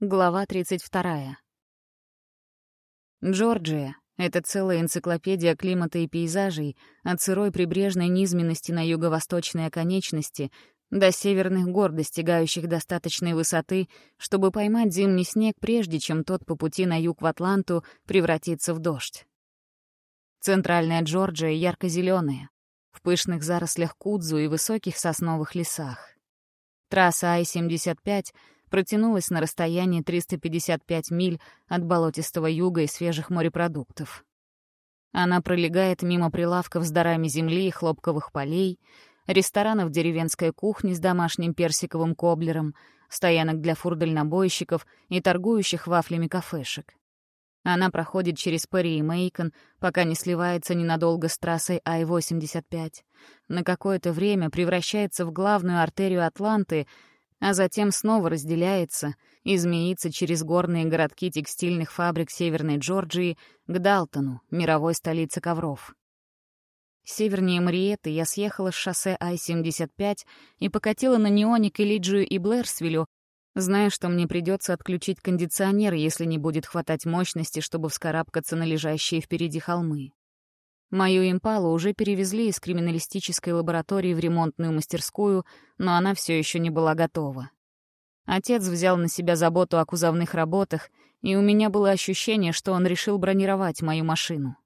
Глава 32. Джорджия — это целая энциклопедия климата и пейзажей, от сырой прибрежной низменности на юго-восточной оконечности до северных гор, достигающих достаточной высоты, чтобы поймать зимний снег, прежде чем тот по пути на юг в Атланту превратится в дождь. Центральная Джорджия ярко зеленая в пышных зарослях кудзу и высоких сосновых лесах. Трасса Ай-75 — протянулась на расстоянии 355 миль от болотистого юга и свежих морепродуктов. Она пролегает мимо прилавков с дарами земли и хлопковых полей, ресторанов деревенской кухни с домашним персиковым коблером, стоянок для фурдальнобойщиков и торгующих вафлями кафешек. Она проходит через Перри и Мейкон, пока не сливается ненадолго с трассой Ай-85. На какое-то время превращается в главную артерию Атланты — а затем снова разделяется и змеится через горные городки текстильных фабрик Северной Джорджии к Далтону, мировой столице ковров. Севернее Мариетты я съехала с шоссе Ай-75 и покатила на Неоне к Элиджию и Блэрсвиллю, зная, что мне придется отключить кондиционер, если не будет хватать мощности, чтобы вскарабкаться на лежащие впереди холмы. Мою импалу уже перевезли из криминалистической лаборатории в ремонтную мастерскую, но она все еще не была готова. Отец взял на себя заботу о кузовных работах, и у меня было ощущение, что он решил бронировать мою машину.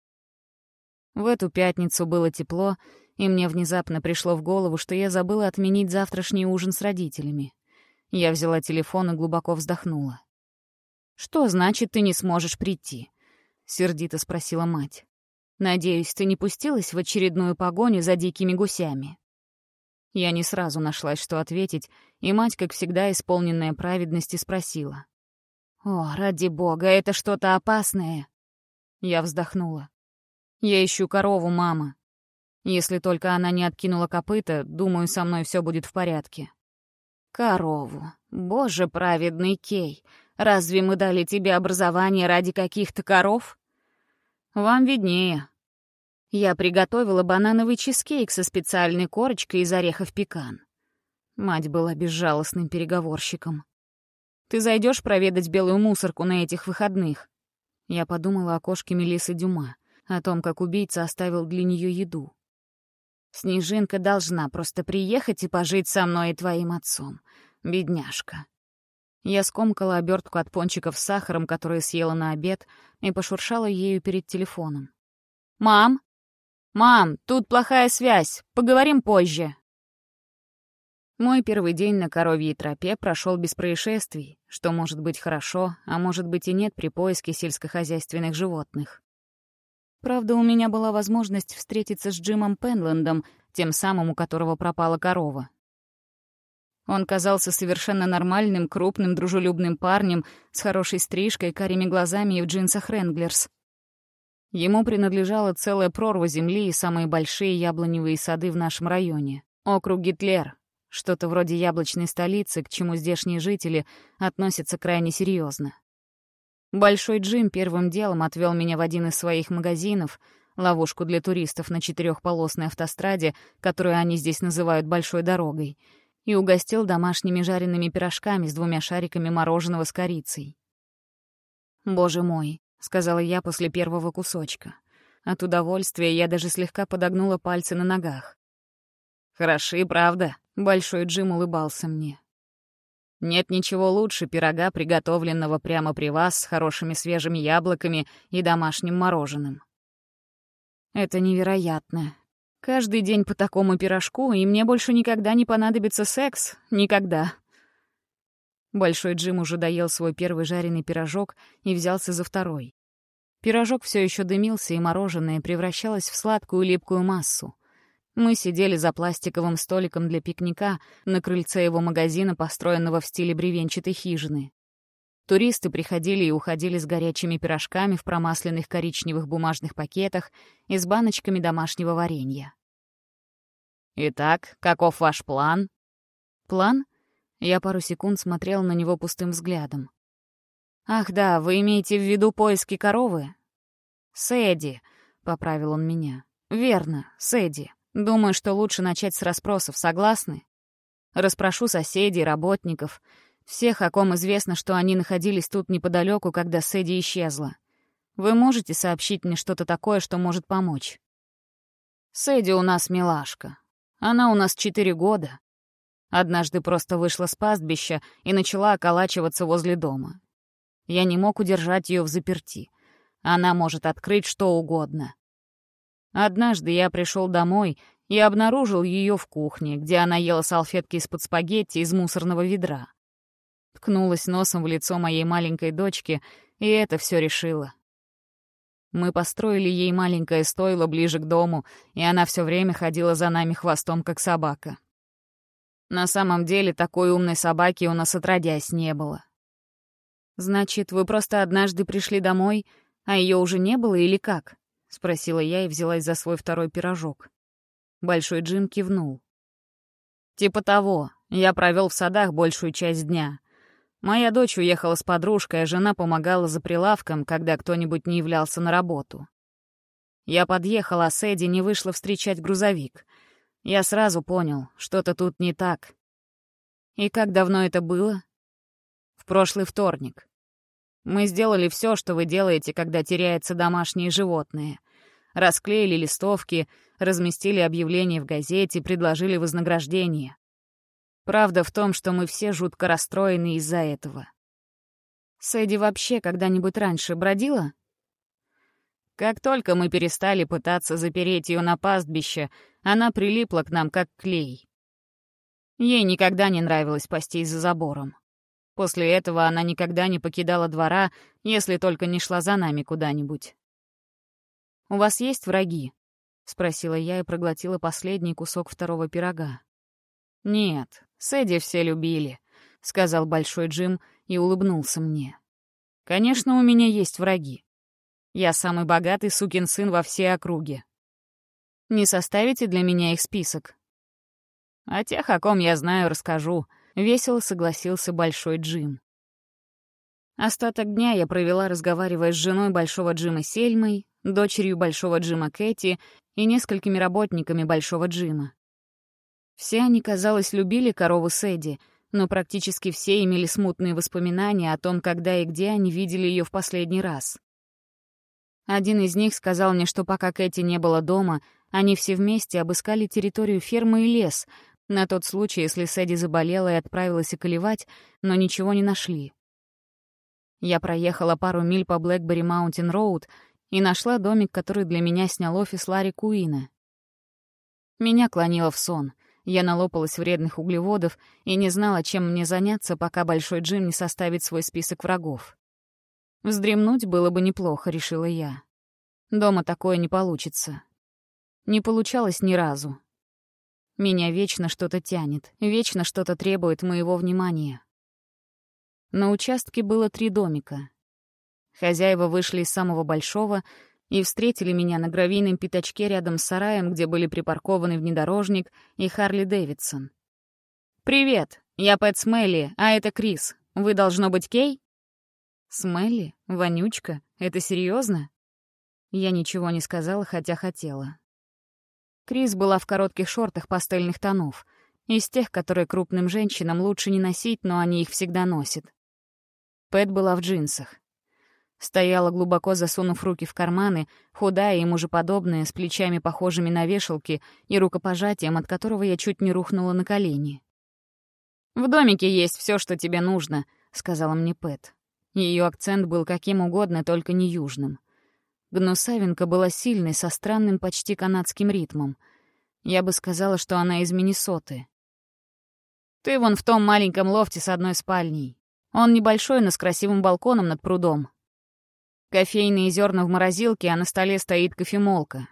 В эту пятницу было тепло, и мне внезапно пришло в голову, что я забыла отменить завтрашний ужин с родителями. Я взяла телефон и глубоко вздохнула. «Что значит, ты не сможешь прийти?» — сердито спросила мать. Надеюсь, ты не пустилась в очередную погоню за дикими гусями. Я не сразу нашлась, что ответить, и мать, как всегда, исполненная праведности, спросила. «О, ради бога, это что-то опасное!» Я вздохнула. «Я ищу корову, мама. Если только она не откинула копыта, думаю, со мной все будет в порядке». «Корову. Боже праведный Кей, разве мы дали тебе образование ради каких-то коров?» «Вам виднее», я приготовила банановый чизкейк со специальной корочкой из орехов пекан. Мать была безжалостным переговорщиком. «Ты зайдешь проведать белую мусорку на этих выходных?» Я подумала о кошке Мелисы Дюма, о том, как убийца оставил для нее еду. «Снежинка должна просто приехать и пожить со мной и твоим отцом, бедняжка». Я скомкала обертку от пончиков с сахаром, которые съела на обед, и пошуршала ею перед телефоном. «Мам, «Мам, тут плохая связь. Поговорим позже». Мой первый день на коровьей тропе прошел без происшествий, что может быть хорошо, а может быть и нет при поиске сельскохозяйственных животных. Правда, у меня была возможность встретиться с Джимом Пенлендом, тем самым, у которого пропала корова. Он казался совершенно нормальным, крупным, дружелюбным парнем с хорошей стрижкой, карими глазами и в джинсах Ренглерс. Ему принадлежала целая прорва земли и самые большие яблоневые сады в нашем районе. Округ Гитлер, что-то вроде яблочной столицы, к чему здешние жители относятся крайне серьезно. Большой Джим первым делом отвел меня в один из своих магазинов, ловушку для туристов на четырехполосной автостраде, которую они здесь называют «большой дорогой», и угостил домашними жареными пирожками с двумя шариками мороженого с корицей. Боже мой, — сказала я после первого кусочка. От удовольствия я даже слегка подогнула пальцы на ногах. «Хороши, правда?» — Большой Джим улыбался мне. «Нет ничего лучше пирога, приготовленного прямо при вас с хорошими свежими яблоками и домашним мороженым». «Это невероятно. Каждый день по такому пирожку, и мне больше никогда не понадобится секс. Никогда». Большой Джим уже доел свой первый жареный пирожок и взялся за второй. Пирожок все еще дымился, и мороженое превращалось в сладкую липкую массу. Мы сидели за пластиковым столиком для пикника на крыльце его магазина, построенного в стиле бревенчатой хижины. Туристы приходили и уходили с горячими пирожками в промасленных коричневых бумажных пакетах и с баночками домашнего варенья. «Итак, каков ваш план?» «План?» Я пару секунд смотрел на него пустым взглядом. «Ах да, вы имеете в виду поиски коровы?» «Сэдди», — поправил он меня. «Верно, Сэдди. Думаю, что лучше начать с расспросов, согласны? Распрошу соседей, работников. Всех, о ком известно, что они находились тут неподалеку, когда Сэдди исчезла. Вы можете сообщить мне что-то такое, что может помочь? Сэдди у нас милашка. Она у нас четыре года. Однажды просто вышла с пастбища и начала околачиваться возле дома. Я не мог удержать ее в заперти. Она может открыть что угодно. Однажды я пришел домой и обнаружил ее в кухне, где она ела салфетки из-под спагетти из мусорного ведра. Ткнулась носом в лицо моей маленькой дочки, и это все решило. Мы построили ей маленькое стойло ближе к дому, и она все время ходила за нами хвостом, как собака. На самом деле, такой умной собаки у нас отродясь не было. «Значит, вы просто однажды пришли домой, а ее уже не было или как?» — спросила я и взялась за свой второй пирожок. Большой Джим кивнул. «Типа того. Я провел в садах большую часть дня. Моя дочь уехала с подружкой, а жена помогала за прилавком, когда кто-нибудь не являлся на работу. Я подъехала, а Сэдди не вышла встречать грузовик. Я сразу понял, что-то тут не так. И как давно это было? В прошлый вторник. Мы сделали все, что вы делаете, когда теряются домашние животные. Расклеили листовки, разместили объявления в газете, предложили вознаграждение. Правда в том, что мы все жутко расстроены из-за этого. Сэдди вообще когда-нибудь раньше бродила? Как только мы перестали пытаться запереть ее на пастбище, она прилипла к нам как клей. Ей никогда не нравилось пастись за забором. После этого она никогда не покидала двора, если только не шла за нами куда-нибудь. «У вас есть враги?» — спросила я и проглотила последний кусок второго пирога. «Нет, Сэдди все любили», — сказал Большой Джим и улыбнулся мне. «Конечно, у меня есть враги. Я самый богатый сукин сын во всей округе. Не составите для меня их список?» «О тех, о ком я знаю, расскажу», — весело согласился Большой Джим. Остаток дня я провела, разговаривая с женой Большого Джима Сельмой, дочерью Большого Джима Кэти и несколькими работниками Большого Джима. Все они, казалось, любили корову Сэдди, но практически все имели смутные воспоминания о том, когда и где они видели ее в последний раз. Один из них сказал мне, что пока Кэти не было дома, они все вместе обыскали территорию фермы и лес, на тот случай, если Сэдди заболела и отправилась околевать, но ничего не нашли. Я проехала пару миль по Блэкбери Маунтин Роуд и нашла домик, который для меня снял офис Ларри Куина. Меня клонило в сон. Я налопалась вредных углеводов и не знала, чем мне заняться, пока Большой Джим не составит свой список врагов. Вздремнуть было бы неплохо, решила я. Дома такое не получится. Не получалось ни разу. Меня вечно что-то тянет, вечно что-то требует моего внимания. На участке было три домика. Хозяева вышли из самого большого — и встретили меня на гравийном пятачке рядом с сараем, где были припаркованы внедорожник и Харли Дэвидсон. «Привет, я Пэт Смелли, а это Крис. Вы, должно быть, Кей?» «Смелли? Вонючка? Это серьезно? Я ничего не сказала, хотя хотела. Крис была в коротких шортах пастельных тонов, из тех, которые крупным женщинам лучше не носить, но они их всегда носят. Пэт была в джинсах. Стояла глубоко засунув руки в карманы, худая и мужеподобная, с плечами похожими на вешалки и рукопожатием, от которого я чуть не рухнула на колени. «В домике есть все, что тебе нужно», — сказала мне Пэт. Ее акцент был каким угодно, только не южным. Гнусавинка была сильной, со странным почти канадским ритмом. Я бы сказала, что она из Миннесоты. «Ты вон в том маленьком лофте с одной спальней. Он небольшой, но с красивым балконом над прудом. Кофейные зерна в морозилке, а на столе стоит кофемолка.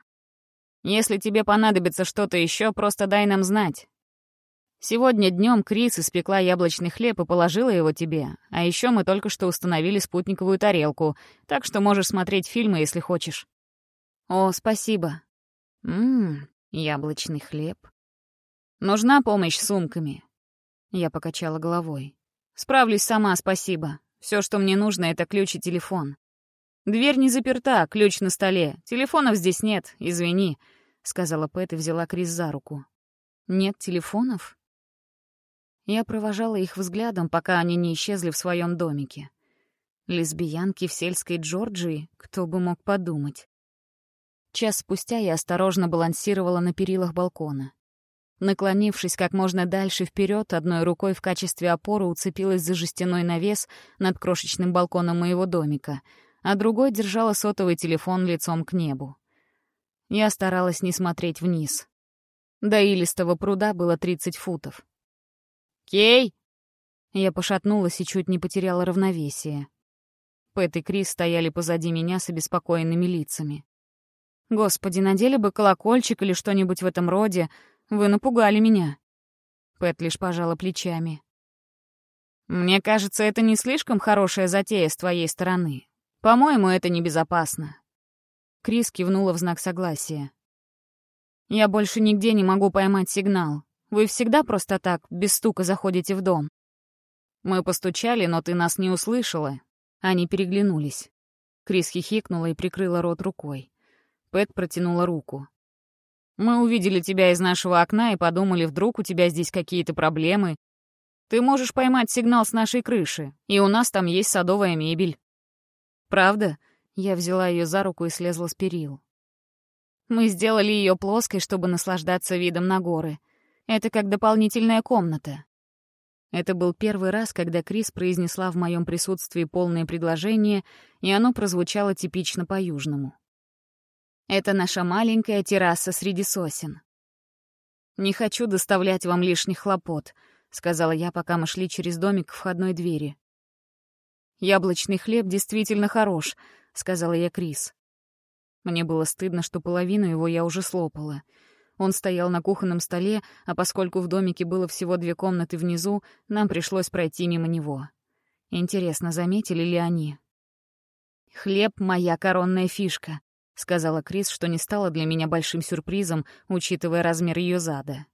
Если тебе понадобится что-то еще, просто дай нам знать. Сегодня днем Крис испекла яблочный хлеб и положила его тебе, а еще мы только что установили спутниковую тарелку, так что можешь смотреть фильмы, если хочешь. О, спасибо. Ммм, яблочный хлеб. Нужна помощь с сумками? Я покачала головой. Справлюсь сама, спасибо. Все, что мне нужно, это ключ и телефон. «Дверь не заперта, ключ на столе. Телефонов здесь нет, извини», — сказала Пэт и взяла Крис за руку. «Нет телефонов?» Я провожала их взглядом, пока они не исчезли в своем домике. Лесбиянки в сельской Джорджии, кто бы мог подумать. Час спустя я осторожно балансировала на перилах балкона. Наклонившись как можно дальше вперед, одной рукой в качестве опоры уцепилась за жестяной навес над крошечным балконом моего домика, а другой держала сотовый телефон лицом к небу. Я старалась не смотреть вниз. До илистого пруда было 30 футов. «Кей!» Я пошатнулась и чуть не потеряла равновесие. Пэт и Крис стояли позади меня с обеспокоенными лицами. «Господи, надели бы колокольчик или что-нибудь в этом роде. Вы напугали меня». Пэт лишь пожала плечами. «Мне кажется, это не слишком хорошая затея с твоей стороны. По-моему, это небезопасно». Крис кивнула в знак согласия. «Я больше нигде не могу поймать сигнал. Вы всегда просто так, без стука, заходите в дом?» «Мы постучали, но ты нас не услышала». Они переглянулись. Крис хихикнула и прикрыла рот рукой. Пэт протянула руку. «Мы увидели тебя из нашего окна и подумали, вдруг у тебя здесь какие-то проблемы. Ты можешь поймать сигнал с нашей крыши, и у нас там есть садовая мебель». «Правда?» Я взяла ее за руку и слезла с перил. Мы сделали ее плоской, чтобы наслаждаться видом на горы. Это как дополнительная комната. Это был первый раз, когда Крис произнесла в моем присутствии полное предложение, и оно прозвучало типично по-южному. «Это наша маленькая терраса среди сосен». «Не хочу доставлять вам лишних хлопот», — сказала я, пока мы шли через домик к входной двери. «Яблочный хлеб действительно хорош», — сказала я Крис. Мне было стыдно, что половину его я уже слопала — он стоял на кухонном столе, а поскольку в домике было всего две комнаты внизу, нам пришлось пройти мимо него. Интересно, заметили ли они? «Хлеб — моя коронная фишка», — сказала Крис, что не стало для меня большим сюрпризом, учитывая размер ее зада.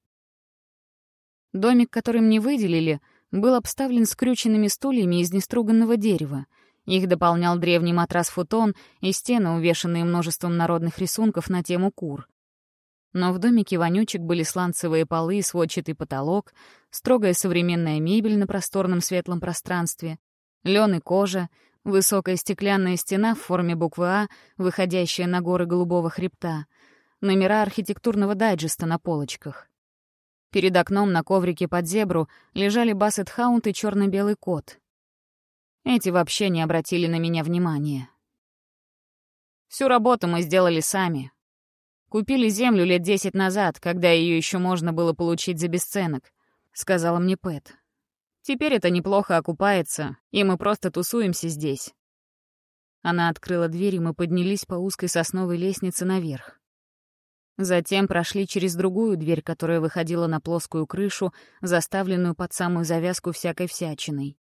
Домик, который мне выделили, был обставлен скрюченными стульями из неструганного дерева. Их дополнял древний матрас-футон и стены, увешанные множеством народных рисунков на тему кур. Но в домике вонючек были сланцевые полы и сводчатый потолок, строгая современная мебель на просторном светлом пространстве, лен и кожа, высокая стеклянная стена в форме буквы «А», выходящая на горы голубого хребта, номера архитектурного дайджеста на полочках. Перед окном на коврике под зебру лежали бассет-хаунд и черно белый кот. Эти вообще не обратили на меня внимания. Всю работу мы сделали сами, Купили землю лет десять назад, когда ее еще можно было получить за бесценок», — сказала мне Пэт. «Теперь это неплохо окупается, и мы просто тусуемся здесь». Она открыла дверь, и мы поднялись по узкой сосновой лестнице наверх. Затем прошли через другую дверь, которая выходила на плоскую крышу, заставленную под самую завязку всякой всячиной.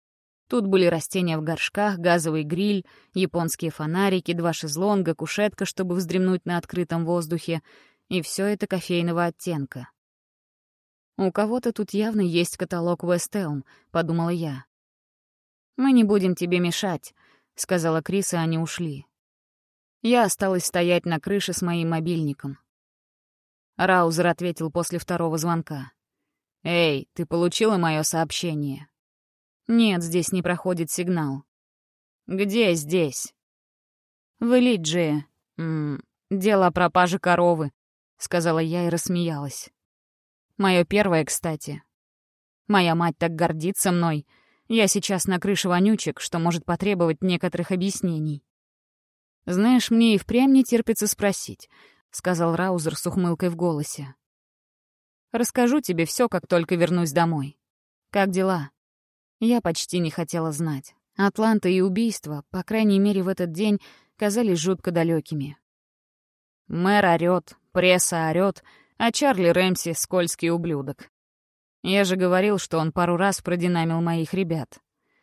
Тут были растения в горшках, газовый гриль, японские фонарики, два шезлонга, кушетка, чтобы вздремнуть на открытом воздухе, и все это кофейного оттенка. «У кого-то тут явно есть каталог Вестелм», — подумала я. «Мы не будем тебе мешать», — сказала Крис, и они ушли. Я осталась стоять на крыше с моим мобильником. Раузер ответил после второго звонка. «Эй, ты получила мое сообщение?» Нет, здесь не проходит сигнал. Где здесь? В Элиджии. дело о пропаже коровы, сказала я и рассмеялась. Мое первое, кстати. Моя мать так гордится мной. Я сейчас на крыше вонючек, что может потребовать некоторых объяснений. «Знаешь, мне и впрямь не терпится спросить», — сказал Раузер с ухмылкой в голосе. «Расскажу тебе все, как только вернусь домой. Как дела?» Я почти не хотела знать. Атланта и убийство, по крайней мере в этот день, казались жутко далекими. Мэр орёт, пресса орёт, а Чарли Рэмси — скользкий ублюдок. Я же говорил, что он пару раз продинамил моих ребят.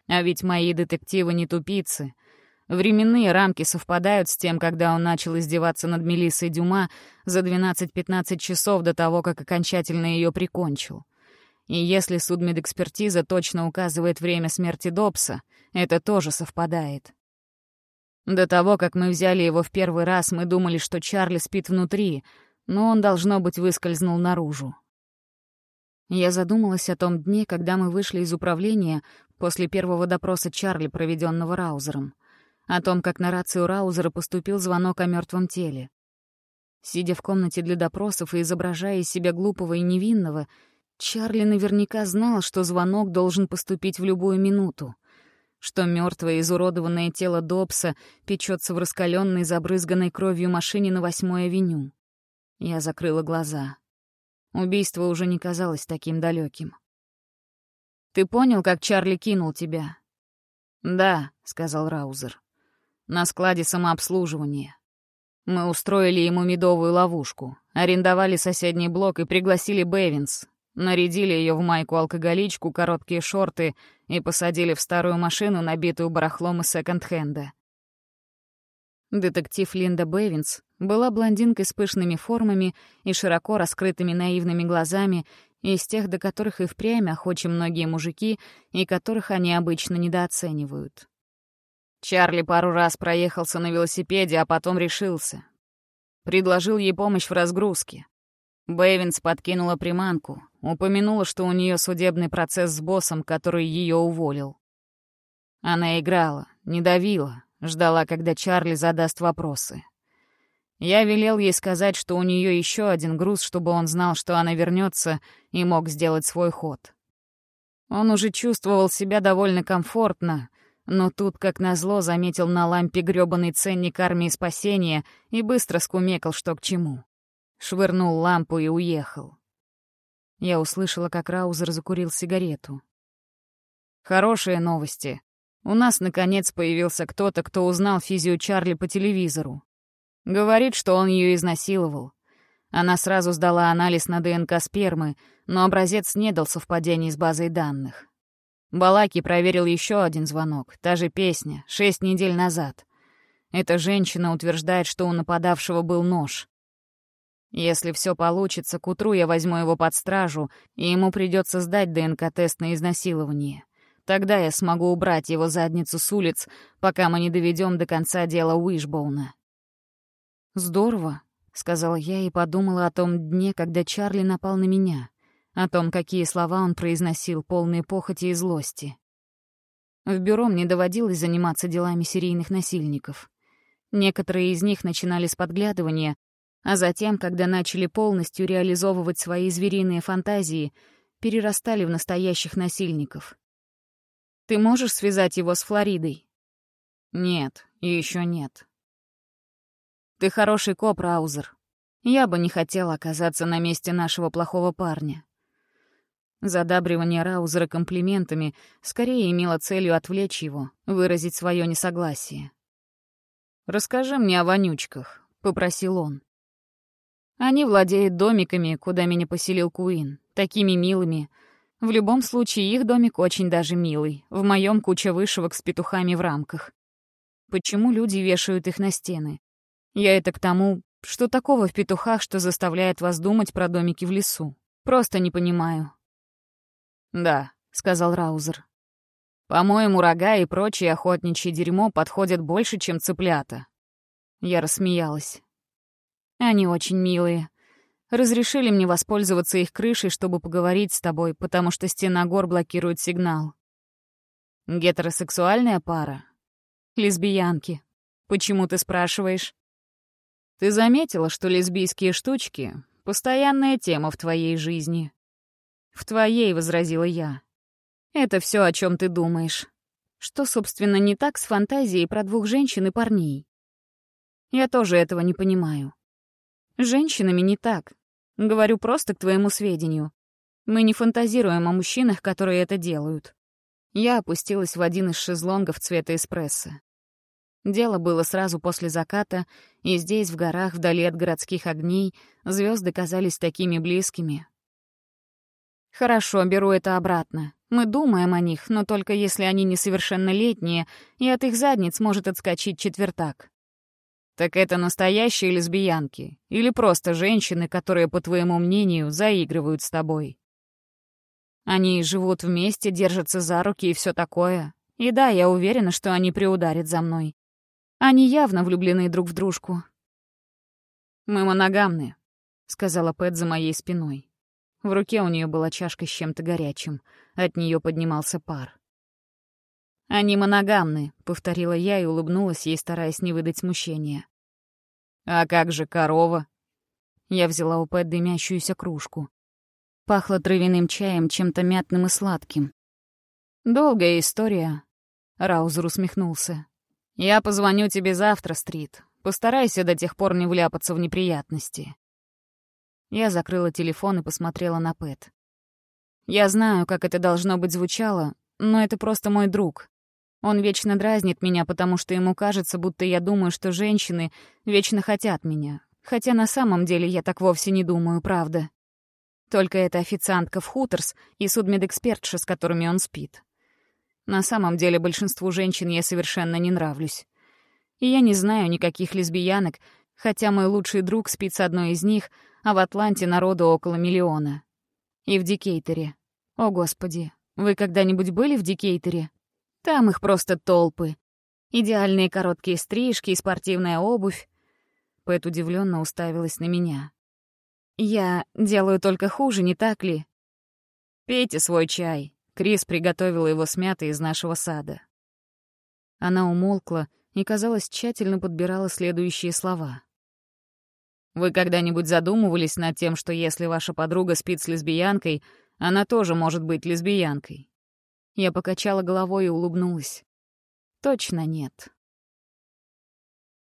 А ведь мои детективы не тупицы. Временные рамки совпадают с тем, когда он начал издеваться над Мелиссой Дюма за 12-15 часов до того, как окончательно ее прикончил. И если судмедэкспертиза точно указывает время смерти Добса, это тоже совпадает. До того, как мы взяли его в первый раз, мы думали, что Чарли спит внутри, но он, должно быть, выскользнул наружу. Я задумалась о том дне, когда мы вышли из управления после первого допроса Чарли, проведенного Раузером. О том, как на рацию Раузера поступил звонок о мертвом теле. Сидя в комнате для допросов и изображая из себя глупого и невинного, Чарли наверняка знал, что звонок должен поступить в любую минуту, что мертвое изуродованное тело Добса печется в раскаленной, забрызганной кровью машине на восьмой авеню. Я закрыла глаза. Убийство уже не казалось таким далеким. «Ты понял, как Чарли кинул тебя?» «Да», — сказал Раузер. «На складе самообслуживания. Мы устроили ему медовую ловушку, арендовали соседний блок и пригласили Бэвинс, нарядили ее в майку-алкоголичку, короткие шорты и посадили в старую машину, набитую барахлом из секонд-хенда. Детектив Линда Бэвинс была блондинкой с пышными формами и широко раскрытыми наивными глазами, из тех, до которых и впрямь охочи многие мужики, и которых они обычно недооценивают. Чарли пару раз проехался на велосипеде, а потом решился. Предложил ей помощь в разгрузке. Бэйвинс подкинула приманку, упомянула, что у нее судебный процесс с боссом, который ее уволил. Она играла, не давила, ждала, когда Чарли задаст вопросы. Я велел ей сказать, что у нее еще один груз, чтобы он знал, что она вернется и мог сделать свой ход. Он уже чувствовал себя довольно комфортно, но тут, как назло, заметил на лампе грёбаный ценник армии спасения и быстро скумекал, что к чему. Швырнул лампу и уехал. Я услышала, как Раузер закурил сигарету. «Хорошие новости. У нас, наконец, появился кто-то, кто узнал физию Чарли по телевизору. Говорит, что он ее изнасиловал. Она сразу сдала анализ на ДНК спермы, но образец не дал совпадений с базой данных. Балаки проверил еще один звонок, та же песня, шесть недель назад. Эта женщина утверждает, что у нападавшего был нож. Если все получится, к утру я возьму его под стражу, и ему придется сдать ДНК-тест на изнасилование. Тогда я смогу убрать его задницу с улиц, пока мы не доведем до конца дела Уишбоуна. «Здорово», — сказала я и подумала о том дне, когда Чарли напал на меня о том, какие слова он произносил, полные похоти и злости. В бюро мне доводилось заниматься делами серийных насильников. Некоторые из них начинали с подглядывания, а затем, когда начали полностью реализовывать свои звериные фантазии, перерастали в настоящих насильников. Ты можешь связать его с Флоридой? Нет, еще нет. Ты хороший коп, Раузер. Я бы не хотела оказаться на месте нашего плохого парня. Задабривание Раузера комплиментами скорее имело целью отвлечь его, выразить свое несогласие. «Расскажи мне о вонючках», — попросил он. «Они владеют домиками, куда меня поселил Куин, такими милыми. В любом случае, их домик очень даже милый. В моем куча вышивок с петухами в рамках. Почему люди вешают их на стены? Я это к тому, что такого в петухах, что заставляет вас думать про домики в лесу. Просто не понимаю. «Да», — сказал Раузер. «По-моему, рога и прочее охотничье дерьмо подходят больше, чем цыплята». Я рассмеялась. «Они очень милые. Разрешили мне воспользоваться их крышей, чтобы поговорить с тобой, потому что стена гор блокирует сигнал. Гетеросексуальная пара? Лесбиянки. Почему ты спрашиваешь? Ты заметила, что лесбийские штучки — постоянная тема в твоей жизни?» «В твоей», — возразила я. «Это все, о чем ты думаешь. Что, собственно, не так с фантазией про двух женщин и парней? Я тоже этого не понимаю. Женщинами не так. Говорю просто к твоему сведению. Мы не фантазируем о мужчинах, которые это делают». Я опустилась в один из шезлонгов цвета эспрессо. Дело было сразу после заката, и здесь, в горах, вдали от городских огней, звезды казались такими близкими, Хорошо, беру это обратно. Мы думаем о них, но только если они несовершеннолетние, и от их задниц может отскочить четвертак. Так это настоящие лесбиянки? Или просто женщины, которые, по твоему мнению, заигрывают с тобой? Они живут вместе, держатся за руки и все такое. И да, я уверена, что они приударят за мной. Они явно влюблены друг в дружку. «Мы моногамны», — сказала Пэт за моей спиной. В руке у нее была чашка с чем-то горячим. От нее поднимался пар. «Они моногамны», — повторила я и улыбнулась ей, стараясь не выдать смущения. «А как же корова?» Я взяла у Пэт дымящуюся кружку. Пахло травяным чаем, чем-то мятным и сладким. «Долгая история», — Раузер усмехнулся. «Я позвоню тебе завтра, Стрит. Постарайся до тех пор не вляпаться в неприятности». Я закрыла телефон и посмотрела на Пэт. Я знаю, как это должно быть звучало, но это просто мой друг. Он вечно дразнит меня, потому что ему кажется, будто я думаю, что женщины вечно хотят меня. Хотя на самом деле я так вовсе не думаю, правда. Только это официантка в Хуторс и судмедэкспертша, с которыми он спит. На самом деле большинству женщин я совершенно не нравлюсь. И я не знаю никаких лесбиянок, хотя мой лучший друг спит с одной из них, а в Атланте народу около миллиона. И в Дикейтере. О, Господи, вы когда-нибудь были в Дикейтере? Там их просто толпы. Идеальные короткие стрижки и спортивная обувь. Пэт удивленно уставилась на меня. «Я делаю только хуже, не так ли?» «Пейте свой чай». Крис приготовила его с мятой из нашего сада. Она умолкла и, казалось, тщательно подбирала следующие слова. «Вы когда-нибудь задумывались над тем, что если ваша подруга спит с лесбиянкой, она тоже может быть лесбиянкой?» Я покачала головой и улыбнулась. Точно нет.